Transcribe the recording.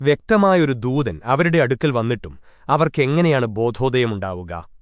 വ്യക്തമായൊരു ദൂതൻ അവരുടെ അടുക്കൽ വന്നിട്ടും അവർക്കെങ്ങനെയാണ് ബോധോദയമുണ്ടാവുക?